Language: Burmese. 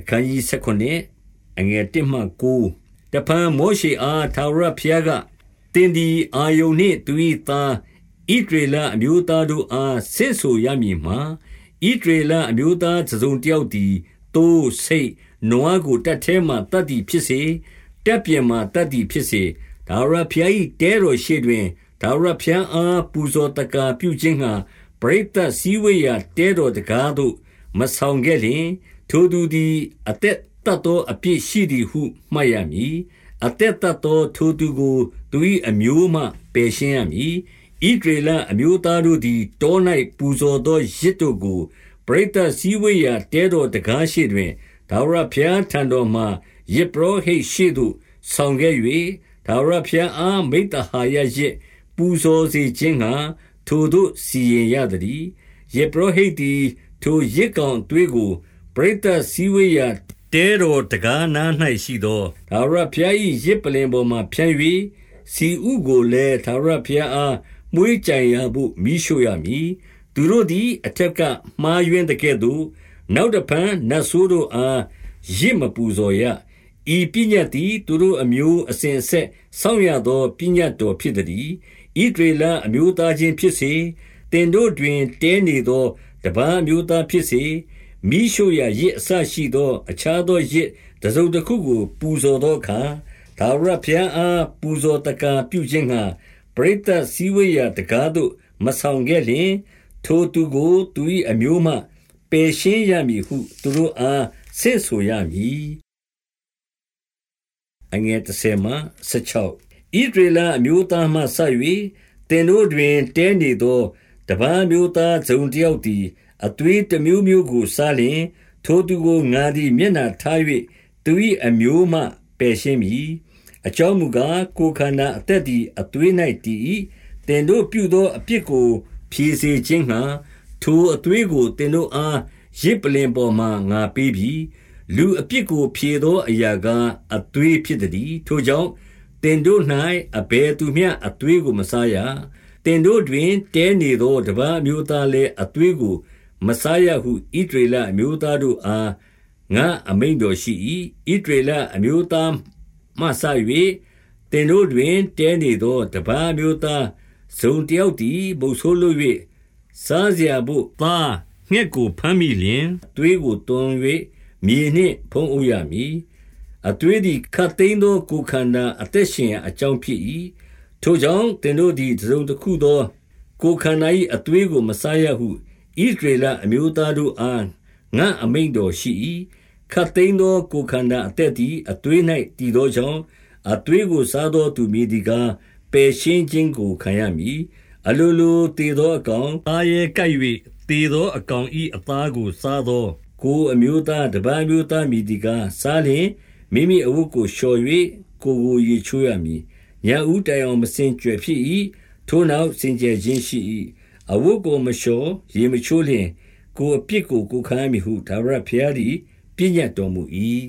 အခန်းကြီး19အငယ်1မှ9တပံမောရှေအားသာရဖျားကတင်ဒီအာယုန်နှင့်သူ၏သားဣဒရေလအမျိုးသားတို့အားဆင့်ဆိုရမည်မှာဣဒရေလအမျိုးသားစုံတယောက်သည်တိုးစိတ်နွားကိုတတ်ထဲမှတတ်သည်ဖြစ်စေတက်ပြင်မှတတ်သည်ဖြစ်စေဒါရဖျား၏တဲတော်ရှိတွင်ဒါရဖျားအားပူဇော်တကာပြုခြင်းငှာပရိသတ်စည်းဝေးရာတဲတော်တကားသို့မဆောင်ခဲ့လျင် ထိုသူသည် အသက်တတ်သောအပြစ်ရှိသည်ဟုမှတ်ရမည်အသက်တတ်သောထိုသူကိုသူ၏အမျိုးမှပယ်ရှင်းရမည်ဣဒေလအမျိုးသားတို့သည်တော၌ပူဇော်သောရစ်တို့ကိုပရိသတ်စည်းဝေးရာတဲတော်တကားရှိတွင်ဒါဝရဖျားထံတော်မှယစ်ပရောဟိတ်ရှိသို့ဆောင်ခဲ့၍ဒါဝရဖျားအားမိတ္တဟာယရစ်ပူဇော်စေခြင်းငှာထိုတို့စီရင်ရသည်ယေပရောဟိတ်သည်ထိုရစ်ကောင်သွေးကို ပရိသတ်စည်းဝေးရာတဲတော်တကားနား၌ရှိသောသာရဖျား၏ရစ်ပလင်ပေါ်မှဖြန့်၍စီဥကိုလည်းသာရဖျားအားမွေးကြံရဖို့မိရှို့ရမည်သူတို့သည်အထက်ကမှားယွင်းတဲ့ကဲ့သို့နောက်တဖန်နတ်ဆိုးတို့အားရစ်မပူဇော်ရဤပညတ်သည်သူတို့အမျိုးအစဉ်ဆက်စောင့်ရသောပညတ်တော်ဖြစ်သည်ဣဒရေလအမျိုးသားချင်းဖြစ်စေတင်တို့တွင်တဲနေသောတပန်းမျိုးသားဖြစ်စေ မိရှုရာရစ်အဆရှိသော အခြားသောရစ်တစုံတစ်ခုကို ပူဇော်သောအခါဒါဝရဖျားအားပူဇော်တကာပြုခြင်းငှာပရိသတ်စည်းဝေးရာတကားသို့မဆောင်ခဲ့လျင်ထိုသူကိုသူ၏အမျိုးမှပယ်ရှင်းရမည်ဟု သူတို့အားဆင့်ဆိုရမည်အငယ်30မှ16ဣဒရေလအမျိုးသားမှဆက်၍တင်တို့တွင်တဲနေသောတပန်းမျိုးသားဇုံတယောက်သည် အသွေးတစ်မျိုးမျိုးကိုစားလျင်ထိုသူကိုငါသည်မျက်နှာထား၍သူ၏အမျိုးမှပယ်ရှင်းမည်အကြောင်းမူကားကိုခန္ဓာအသက်သည်အသွေး၌တည်၏တင်တို့ပြုသောအပြစ်ကို ဖြေစေခြင်းငှာထိုအသွေးကိုတင်တို့အားရစ်ပလင်ပေါ်မှငါပေးပြီလူအပြစ်ကို ဖြေသောအရာကအသွေးဖြစ်သည်ထိုကြောင့်တင်တို့၌အဘယ်သူမျှအသွေးကိုမစားရတင်တို့တွင် တဲနေသောတပါးမျိုးသားလည်းအသွေးကို မစားရဟုဣဒရေလအမျိုးသားတို့အားငါအမိန်တော်ရှိ၏ဣဒရေလအမျိုးသားမှဆ၍တင်တို့တွင်တဲနေသောတပားမျိုးသားဇုံတယောက်သည်ဘုတ်ဆိုးလို့၍စားစရာဘို့သားငှက်ကိုဖမ်းမိလျင်သွေးကိုတွန်း၍မြေနှင့်ဖုံးအုပ်ရမည်အသွေးသည်ခတ်သိမ်းသောကိုခန္ဓာအသက်ရှင်အကြောင်းဖြစ်၏ထိုကြောင့်တင်တို့သည်ဇုံတစ်ခုသောကိုခန္ဓာ၏အသွေးကိုမစားရဟု ဣသရေလအမျိုးသားတို့အားငါအမိန်တော်ရှိ၏ခတ်သိမ်းသောကိုခန္ဓာအသက်သည်အသွေး၌တည်သောကြောင့်အသွေးကိုစားသောသူမည်ဒီကားပယ်ရှင်းခြင်းကိုခံရမည်အလိုလိုတည်သောအကောင်အာရဲကပ်၍တည်သောအကောင်ဤအသားကိုစားသော ကိုအမျိုးသားတပန်းမျိုးသားမည်ဒီကားစားလျင်မိမိအဝတ်ကိုလျှော်၍ကိုကိုရေချိုးရမည်ညာဦးတိုင်အောင်မစင်ကြွယ်ဖြစ်၏ထိုနောက်စင်ကြယ်ခြင်းရှိ၏ အဝတ်ကိုမလျှော်ရေမချိုးလျင် ကိုအပြစ်ကို ကိုခံရမည်ဟုဒါဝရဖျားသည်ပြညတ်တော်မူ၏